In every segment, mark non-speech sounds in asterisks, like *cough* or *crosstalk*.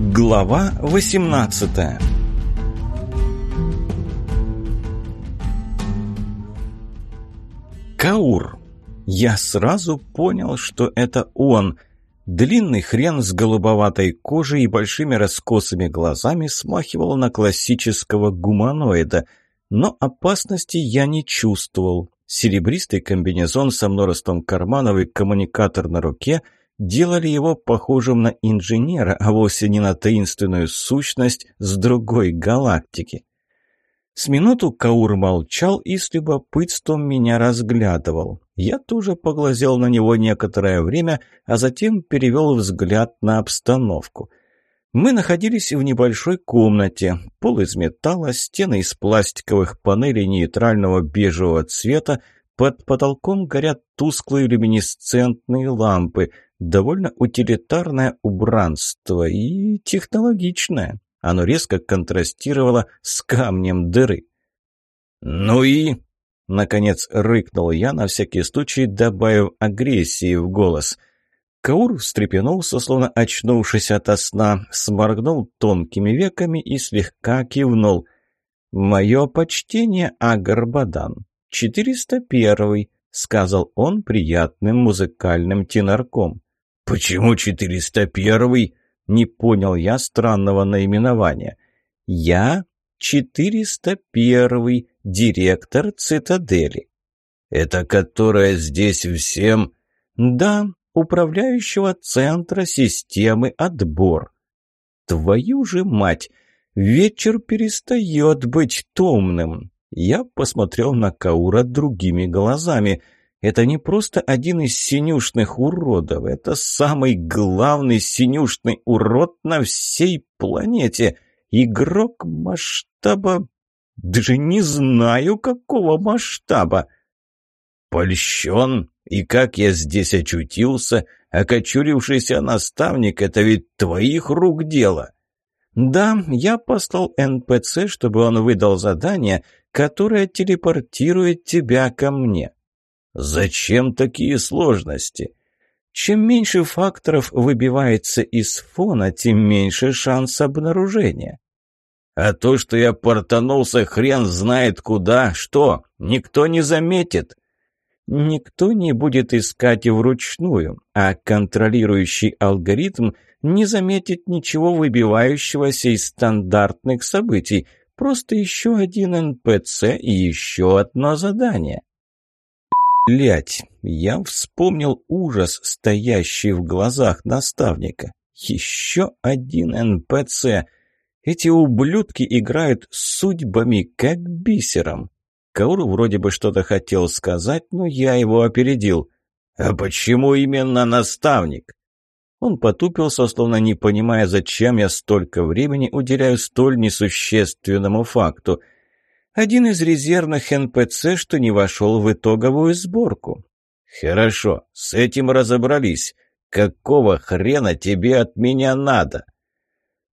Глава 18 Каур. Я сразу понял, что это он. Длинный хрен с голубоватой кожей и большими раскосыми глазами смахивал на классического гуманоида, но опасности я не чувствовал. Серебристый комбинезон со множеством карманов и коммуникатор на руке – делали его похожим на инженера, а вовсе не на таинственную сущность с другой галактики. С минуту Каур молчал и с любопытством меня разглядывал. Я тоже поглазел на него некоторое время, а затем перевел взгляд на обстановку. Мы находились в небольшой комнате. Пол из металла, стены из пластиковых панелей нейтрального бежевого цвета, под потолком горят тусклые люминесцентные лампы – довольно утилитарное убранство и технологичное. Оно резко контрастировало с камнем дыры. «Ну и...» — наконец рыкнул я, на всякий случай добавив агрессии в голос. Каур встрепенулся, словно очнувшись ото сна, сморгнул тонкими веками и слегка кивнул. «Мое почтение, Агарбадан. 401-й», — сказал он приятным музыкальным тенорком. «Почему 401-й?» — не понял я странного наименования. «Я 401-й, директор цитадели». «Это которая здесь всем...» «Да, управляющего центра системы отбор». «Твою же мать! Вечер перестает быть томным!» Я посмотрел на Каура другими глазами — это не просто один из синюшных уродов, это самый главный синюшный урод на всей планете. Игрок масштаба... Даже не знаю, какого масштаба. Польщен? И как я здесь очутился? Окочурившийся наставник — это ведь твоих рук дело. Да, я послал НПЦ, чтобы он выдал задание, которое телепортирует тебя ко мне. Зачем такие сложности? Чем меньше факторов выбивается из фона, тем меньше шанс обнаружения. А то, что я портанулся хрен знает куда, что, никто не заметит? Никто не будет искать вручную, а контролирующий алгоритм не заметит ничего выбивающегося из стандартных событий, просто еще один НПЦ и еще одно задание. Блять, я вспомнил ужас, стоящий в глазах наставника. Еще один НПЦ. Эти ублюдки играют судьбами, как бисером. Каур вроде бы что-то хотел сказать, но я его опередил. «А почему именно наставник?» Он потупился, словно не понимая, зачем я столько времени уделяю столь несущественному факту – один из резервных НПЦ, что не вошел в итоговую сборку. «Хорошо, с этим разобрались. Какого хрена тебе от меня надо?»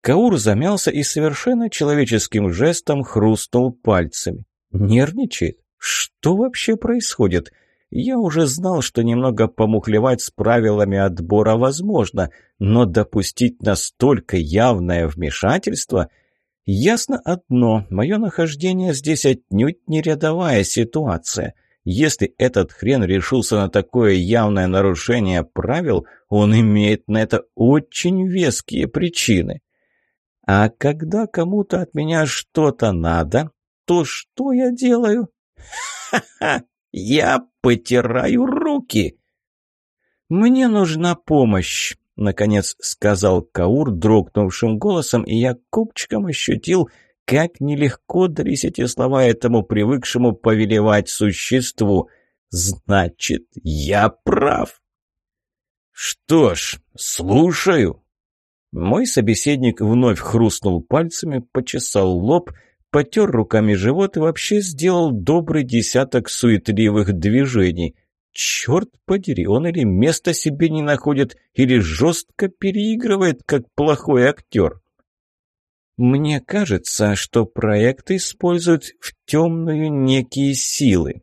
Каур замялся и совершенно человеческим жестом хрустнул пальцами. «Нервничает? Что вообще происходит?» Я уже знал, что немного помухлевать с правилами отбора возможно, но допустить настолько явное вмешательство – Ясно одно, мое нахождение здесь отнюдь не рядовая ситуация. Если этот хрен решился на такое явное нарушение правил, он имеет на это очень веские причины. А когда кому-то от меня что-то надо, то что я делаю? Ха-ха! Я потираю руки! Мне нужна помощь. Наконец сказал Каур дрогнувшим голосом, и я копчиком ощутил, как нелегко дались эти слова этому привыкшему повелевать существу. «Значит, я прав!» «Что ж, слушаю!» Мой собеседник вновь хрустнул пальцами, почесал лоб, потер руками живот и вообще сделал добрый десяток суетливых движений. Черт подери, он или места себе не находит, или жестко переигрывает, как плохой актер. Мне кажется, что проект используют в темную некие силы.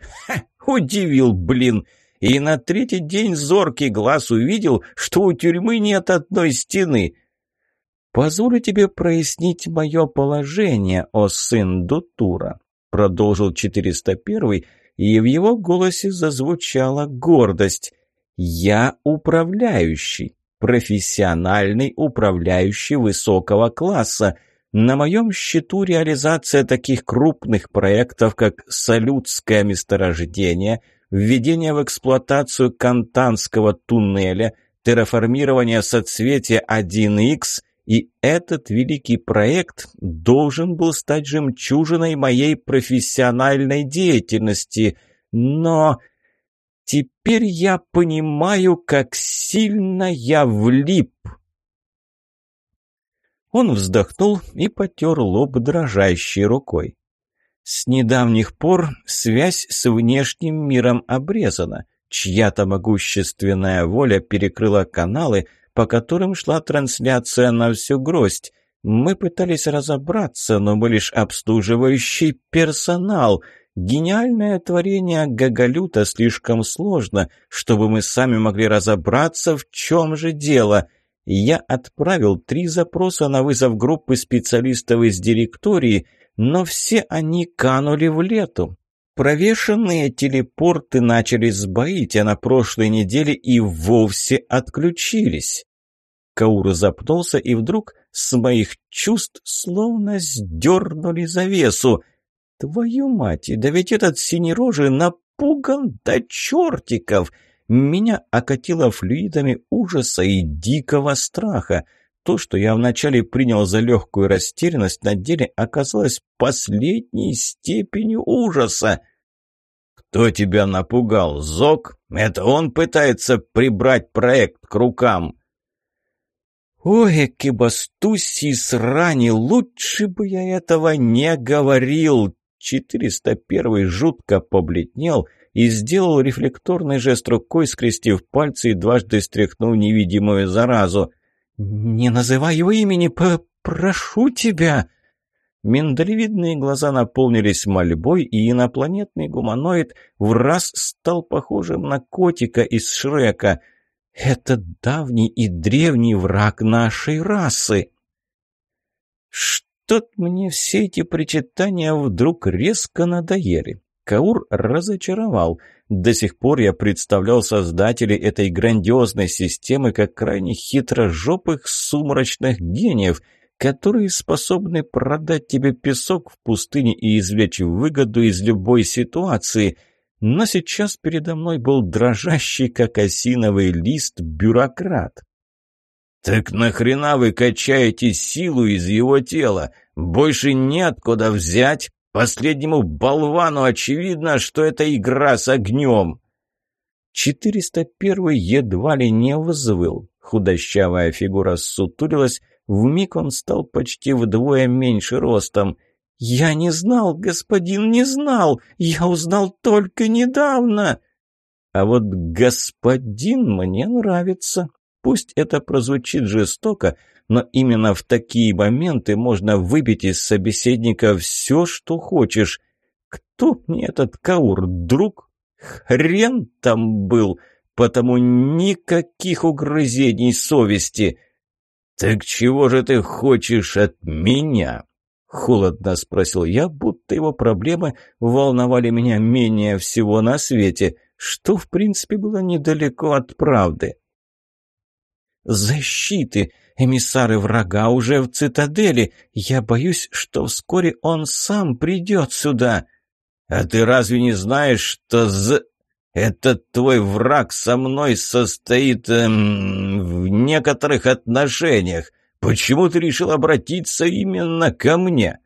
Ха, удивил, блин. И на третий день зоркий глаз увидел, что у тюрьмы нет одной стены. «Позволю тебе прояснить мое положение, о сын Дутура», продолжил 401 и в его голосе зазвучала гордость. «Я управляющий, профессиональный управляющий высокого класса. На моем счету реализация таких крупных проектов, как «Салютское месторождение», введение в эксплуатацию Кантанского туннеля, терраформирование соцветия 1Х и этот великий проект должен был стать жемчужиной моей профессиональной деятельности. Но теперь я понимаю, как сильно я влип. Он вздохнул и потер лоб дрожащей рукой. С недавних пор связь с внешним миром обрезана. Чья-то могущественная воля перекрыла каналы, по которым шла трансляция на всю гроздь. Мы пытались разобраться, но мы лишь обслуживающий персонал. Гениальное творение Гагалюта слишком сложно, чтобы мы сами могли разобраться, в чем же дело. Я отправил три запроса на вызов группы специалистов из директории, но все они канули в лету. Провешенные телепорты начали сбоить, а на прошлой неделе и вовсе отключились. Каур запнулся, и вдруг с моих чувств словно сдернули завесу. «Твою мать, да ведь этот синерожий напуган до чертиков!» Меня окатило флюидами ужаса и дикого страха. То, что я вначале принял за легкую растерянность, на деле оказалось последней степенью ужаса. «Кто тебя напугал, Зок? Это он пытается прибрать проект к рукам!» «Ой, Кибастуси срани, лучше бы я этого не говорил!» 401 жутко побледнел и сделал рефлекторный жест рукой, скрестив пальцы и дважды стряхнул невидимую заразу. «Не называй его имени, прошу тебя!» Миндалевидные глаза наполнились мольбой, и инопланетный гуманоид в раз стал похожим на котика из Шрека — это давний и древний враг нашей расы. Что-то мне все эти причитания вдруг резко надоели. Каур разочаровал. До сих пор я представлял создателей этой грандиозной системы как крайне хитрожопых сумрачных гениев, которые способны продать тебе песок в пустыне и извлечь выгоду из любой ситуации – но сейчас передо мной был дрожащий, как осиновый лист, бюрократ. «Так нахрена вы качаете силу из его тела? Больше неоткуда взять. Последнему болвану очевидно, что это игра с огнем». 401 едва ли не взвыл. Худощавая фигура сутулилась, вмиг он стал почти вдвое меньше ростом – «Я не знал, господин, не знал! Я узнал только недавно!» «А вот господин мне нравится. Пусть это прозвучит жестоко, но именно в такие моменты можно выбить из собеседника все, что хочешь. Кто мне этот Каур, друг? Хрен там был, потому никаких угрызений совести!» «Так чего же ты хочешь от меня?» Холодно спросил я, будто его проблемы волновали меня менее всего на свете, что, в принципе, было недалеко от правды. «Защиты! Эмиссары врага уже в цитадели! Я боюсь, что вскоре он сам придет сюда!» «А ты разве не знаешь, что з... этот твой враг со мной состоит эм, в некоторых отношениях? Почему ты решил обратиться именно ко мне?»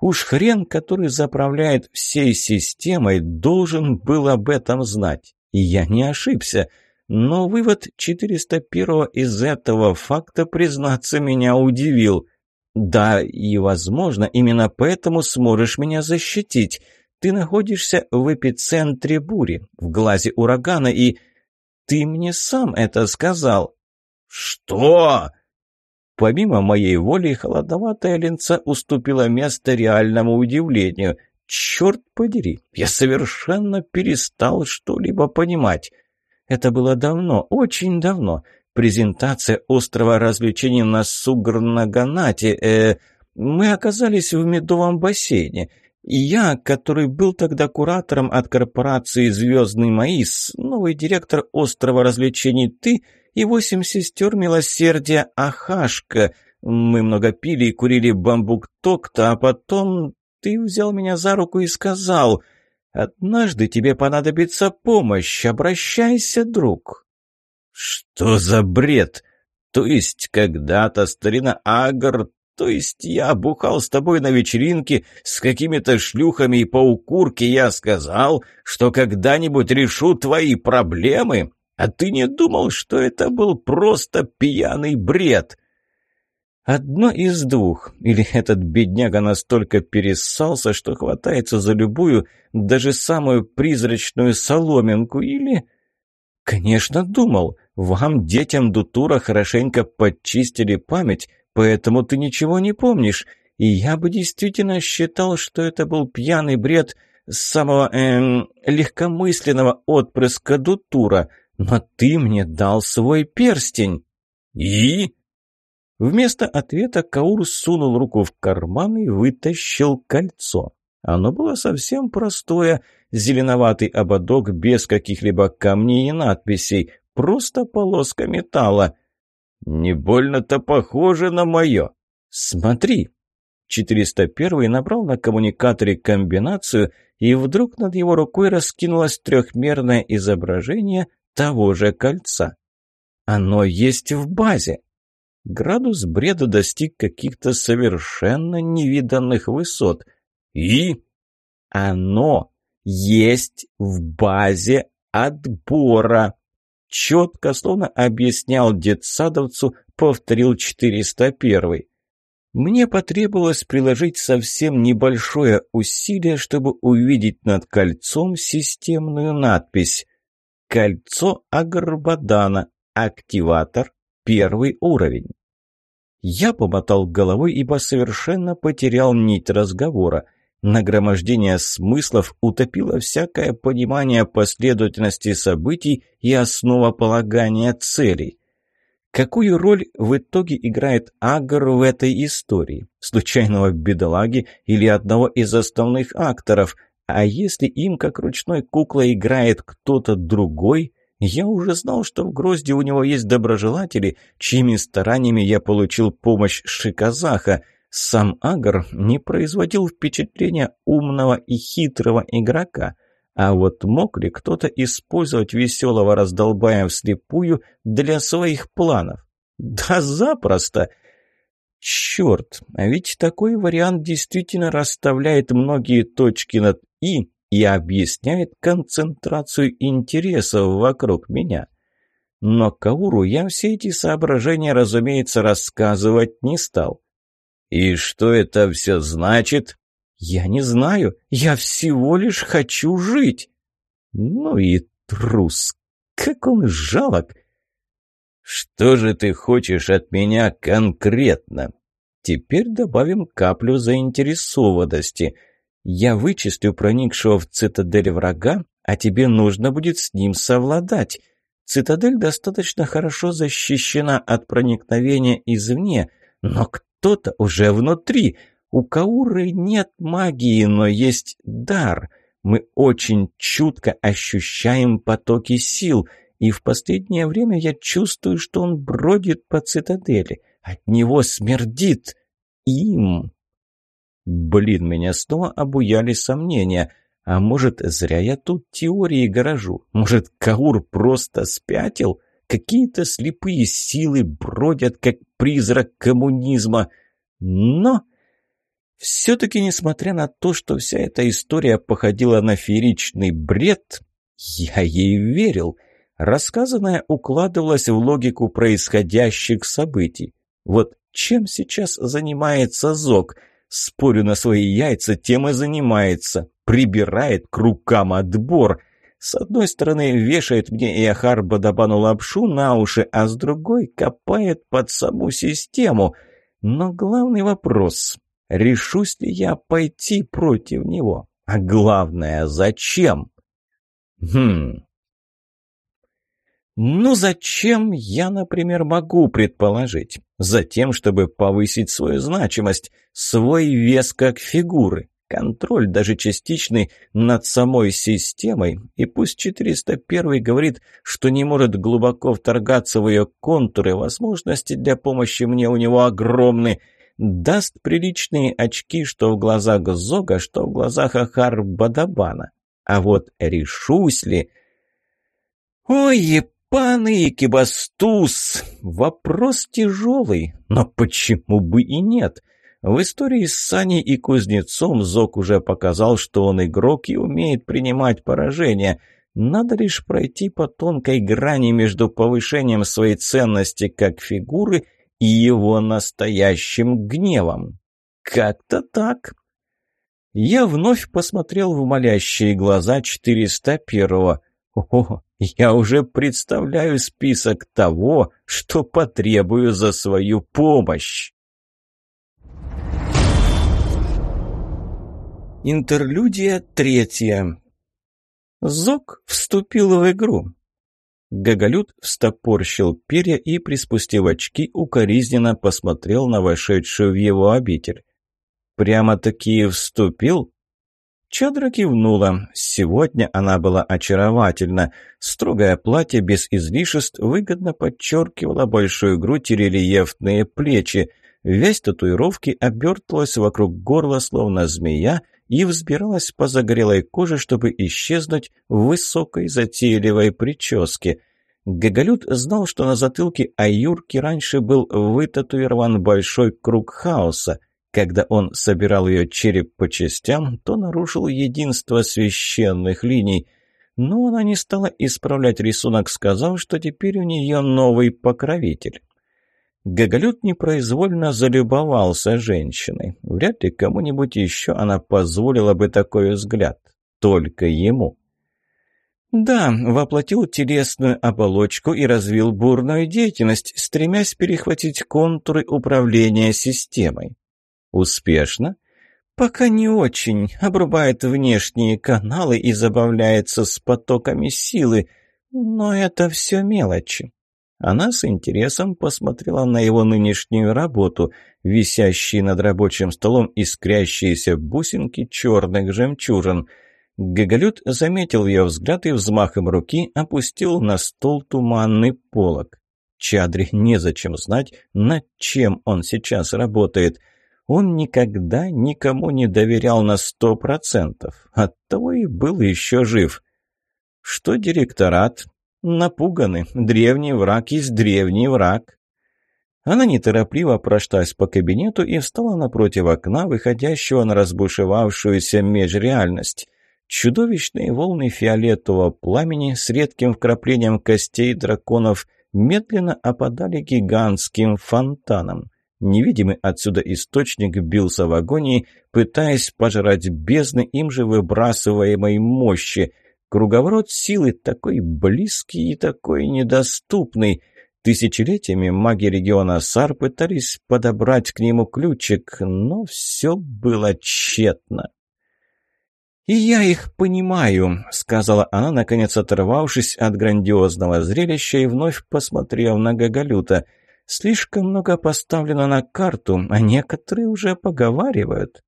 Уж хрен, который заправляет всей системой, должен был об этом знать. И я не ошибся. Но вывод 401 из этого факта, признаться, меня удивил. Да, и, возможно, именно поэтому сможешь меня защитить. Ты находишься в эпицентре бури, в глазе урагана, и... Ты мне сам это сказал. «Что?» Помимо моей воли, холодноватая линца уступила место реальному удивлению. Черт подери, я совершенно перестал что-либо понимать. Это было давно, очень давно. презентация острова развлечений на Сугрнаганате. Э, мы оказались в медовом бассейне. Я, который был тогда куратором от корпорации «Звездный Маис», новый директор острова развлечений ты и восемь сестер милосердия Ахашка. Мы много пили и курили бамбук токта, а потом ты взял меня за руку и сказал, «Однажды тебе понадобится помощь, обращайся, друг». «Что за бред? То есть когда-то старина Агар, то есть я бухал с тобой на вечеринке с какими-то шлюхами и по укурке я сказал, что когда-нибудь решу твои проблемы, а ты не думал, что это был просто пьяный бред?» Одно из двух. Или этот бедняга настолько перессался, что хватается за любую, даже самую призрачную соломинку, или... Конечно, думал. Вам, детям Дутура, хорошенько подчистили память, поэтому ты ничего не помнишь. И я бы действительно считал, что это был пьяный бред самого эм, легкомысленного отпрыска Дутура. Но ты мне дал свой перстень. И? Вместо ответа Каур сунул руку в карман и вытащил кольцо. Оно было совсем простое, зеленоватый ободок без каких-либо камней и надписей, просто полоска металла. «Не больно-то похоже на мое». «Смотри». 401 набрал на коммуникаторе комбинацию, и вдруг над его рукой раскинулось трехмерное изображение того же кольца. Оно есть в базе. Градус бреда достиг каких-то совершенно невиданных высот. И оно есть в базе отбора. Четко, словно объяснял детсадовцу, повторил 401. Мне потребовалось приложить совсем небольшое усилие, чтобы увидеть над кольцом системную надпись «Кольцо Агарбадана. Активатор Первый уровень. Я помотал головой, ибо совершенно потерял нить разговора. Нагромождение смыслов утопило всякое понимание последовательности событий и основополагания целей. Какую роль в итоге играет Агр в этой истории? Случайного бедолаги или одного из основных акторов? А если им, как ручной кукла, играет кто-то другой – я уже знал, что в Грозде у него есть доброжелатели, чьими стараниями я получил помощь Шиказаха. Сам Агар не производил впечатления умного и хитрого игрока. А вот мог ли кто-то использовать веселого раздолбая вслепую для своих планов? Да запросто! Черт, а ведь такой вариант действительно расставляет многие точки над «и», и объясняет концентрацию интересов вокруг меня. Но Кауру я все эти соображения, разумеется, рассказывать не стал. «И что это все значит?» «Я не знаю. Я всего лишь хочу жить». «Ну и трус! Как он жалок!» «Что же ты хочешь от меня конкретно?» Теперь добавим каплю заинтересованности – я вычислю проникшего в цитадель врага, а тебе нужно будет с ним совладать. Цитадель достаточно хорошо защищена от проникновения извне, но кто-то уже внутри. У Кауры нет магии, но есть дар. Мы очень чутко ощущаем потоки сил, и в последнее время я чувствую, что он бродит по цитадели. От него смердит им. Блин, меня снова обуяли сомнения. А может, зря я тут теории гаражу? Может, Каур просто спятил? Какие-то слепые силы бродят, как призрак коммунизма. Но... Все-таки, несмотря на то, что вся эта история походила на фееричный бред, я ей верил. Рассказанное укладывалось в логику происходящих событий. Вот чем сейчас занимается Зок – Спорю на свои яйца, тем и занимается. Прибирает к рукам отбор. С одной стороны, вешает мне Иохар Бадабану лапшу на уши, а с другой копает под саму систему. Но главный вопрос — решусь ли я пойти против него? А главное, зачем? Хм... Ну зачем, я, например, могу предположить? Затем, чтобы повысить свою значимость, свой вес как фигуры, контроль, даже частичный, над самой системой. И пусть 401 говорит, что не может глубоко вторгаться в ее контуры, возможности для помощи мне у него огромны, даст приличные очки что в глазах Зога, что в глазах Ахар-Бадабана. А вот решусь ли... Ой, Паны Кибастус! Вопрос тяжелый, но почему бы и нет? В истории с Саней и Кузнецом Зок уже показал, что он игрок и умеет принимать поражения. Надо лишь пройти по тонкой грани между повышением своей ценности как фигуры и его настоящим гневом. Как-то так. Я вновь посмотрел в молящие глаза 401-го. О, я уже представляю список того, что потребую за свою помощь. Интерлюдия третья. Зок вступил в игру. Гоголют встопорщил перья и, приспустив очки, укоризненно посмотрел на вошедшую в его обитель. «Прямо-таки вступил?» Чадра кивнула. Сегодня она была очаровательна. Строгое платье без излишеств выгодно подчеркивало большую грудь и рельефные плечи. Вязь татуировки обертывалась вокруг горла, словно змея, и взбиралась по загорелой коже, чтобы исчезнуть в высокой затейливой прическе. Гагалют знал, что на затылке Аюрки раньше был вытатуирован большой круг хаоса — когда он собирал ее череп по частям, то нарушил единство священных линий. Но она не стала исправлять рисунок, сказав, что теперь у нее новый покровитель. Гоголют непроизвольно залюбовался женщиной. Вряд ли кому-нибудь еще она позволила бы такой взгляд. Только ему. Да, воплотил телесную оболочку и развил бурную деятельность, стремясь перехватить контуры управления системой. Успешно? Пока не очень. Обрубает внешние каналы и забавляется с потоками силы. Но это все мелочи. Она с интересом посмотрела на его нынешнюю работу, висящие над рабочим столом искрящиеся бусинки черных жемчужин. Гоголют заметил ее взгляд и взмахом руки опустил на стол туманный полог. Чадре незачем знать, над чем он сейчас работает — он никогда никому не доверял на сто процентов. Оттого и был еще жив. Что директорат? Напуганы. Древний враг есть древний враг. Она неторопливо прошлась по кабинету и встала напротив окна, выходящего на разбушевавшуюся межреальность. Чудовищные волны фиолетового пламени с редким вкраплением костей драконов медленно опадали гигантским фонтаном. Невидимый отсюда источник бился в агонии, пытаясь пожрать бездны им же выбрасываемой мощи. Круговорот силы такой близкий и такой недоступный. Тысячелетиями маги региона Сар пытались подобрать к нему ключик, но все было тщетно. «И я их понимаю», — сказала она, наконец оторвавшись от грандиозного зрелища и вновь посмотрев на Гоголюта — Слишком много поставлено на карту, а некоторые уже поговаривают.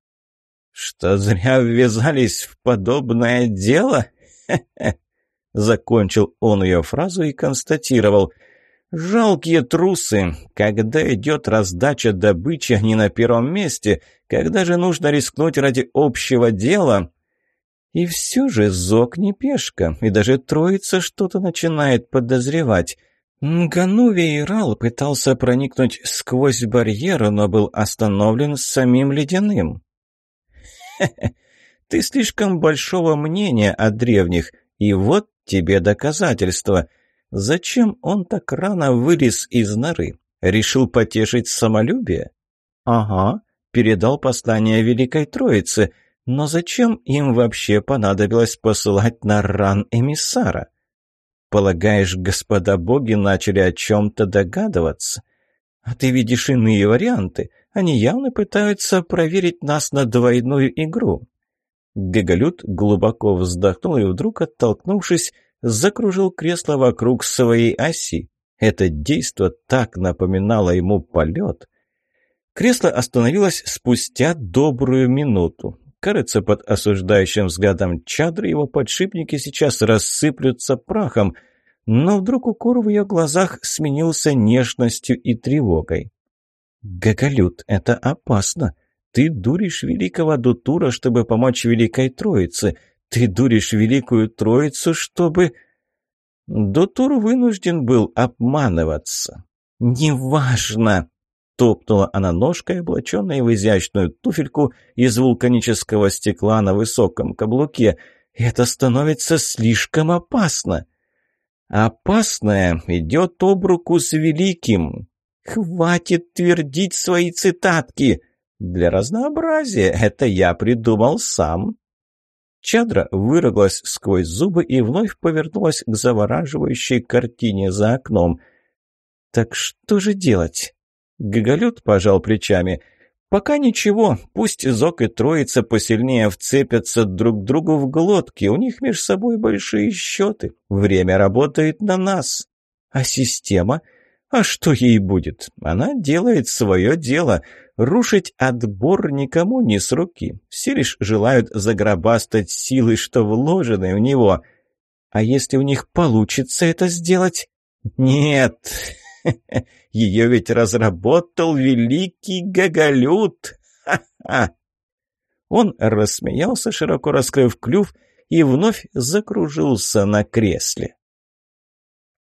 Что зря ввязались в подобное дело? Закончил он ее фразу и констатировал. Жалкие трусы. Когда идет раздача добычи, они на первом месте. Когда же нужно рискнуть ради общего дела? И все же Зок не пешка, и даже троица что-то начинает подозревать. Нгануви Ирал пытался проникнуть сквозь барьер, но был остановлен самим ледяным. «Хе-хе, ты слишком большого мнения о древних, и вот тебе доказательство. Зачем он так рано вылез из норы? Решил потешить самолюбие? Ага, передал послание Великой Троице, но зачем им вообще понадобилось посылать на ран эмиссара? Полагаешь, господа боги начали о чем-то догадываться? А ты видишь иные варианты. Они явно пытаются проверить нас на двойную игру. Гоголют глубоко вздохнул и вдруг, оттолкнувшись, закружил кресло вокруг своей оси. Это действо так напоминало ему полет. Кресло остановилось спустя добрую минуту. Кажется, под осуждающим взглядом Чадры его подшипники сейчас рассыплются прахом, но вдруг укор в ее глазах сменился нежностью и тревогой. «Гагалют, это опасно. Ты дуришь великого Дутура, чтобы помочь Великой Троице. Ты дуришь Великую Троицу, чтобы...» Дутур вынужден был обманываться. «Неважно!» — топнула она ножкой, облаченной в изящную туфельку из вулканического стекла на высоком каблуке. «Это становится слишком опасно!» «Опасное идет об руку с великим!» «Хватит твердить свои цитатки!» «Для разнообразия это я придумал сам!» Чадра выругалась сквозь зубы и вновь повернулась к завораживающей картине за окном. «Так что же делать?» Гоголют пожал плечами. «Пока ничего. Пусть Зок и Троица посильнее вцепятся друг другу в глотки. У них между собой большие счеты. Время работает на нас. А система? А что ей будет? Она делает свое дело». Рушить отбор никому не с руки. Все лишь желают загробастать силы, что вложены в него. А если у них получится это сделать? Нет, *laughs* ее ведь разработал великий Гагалют. Он рассмеялся, широко раскрыв клюв, и вновь закружился на кресле.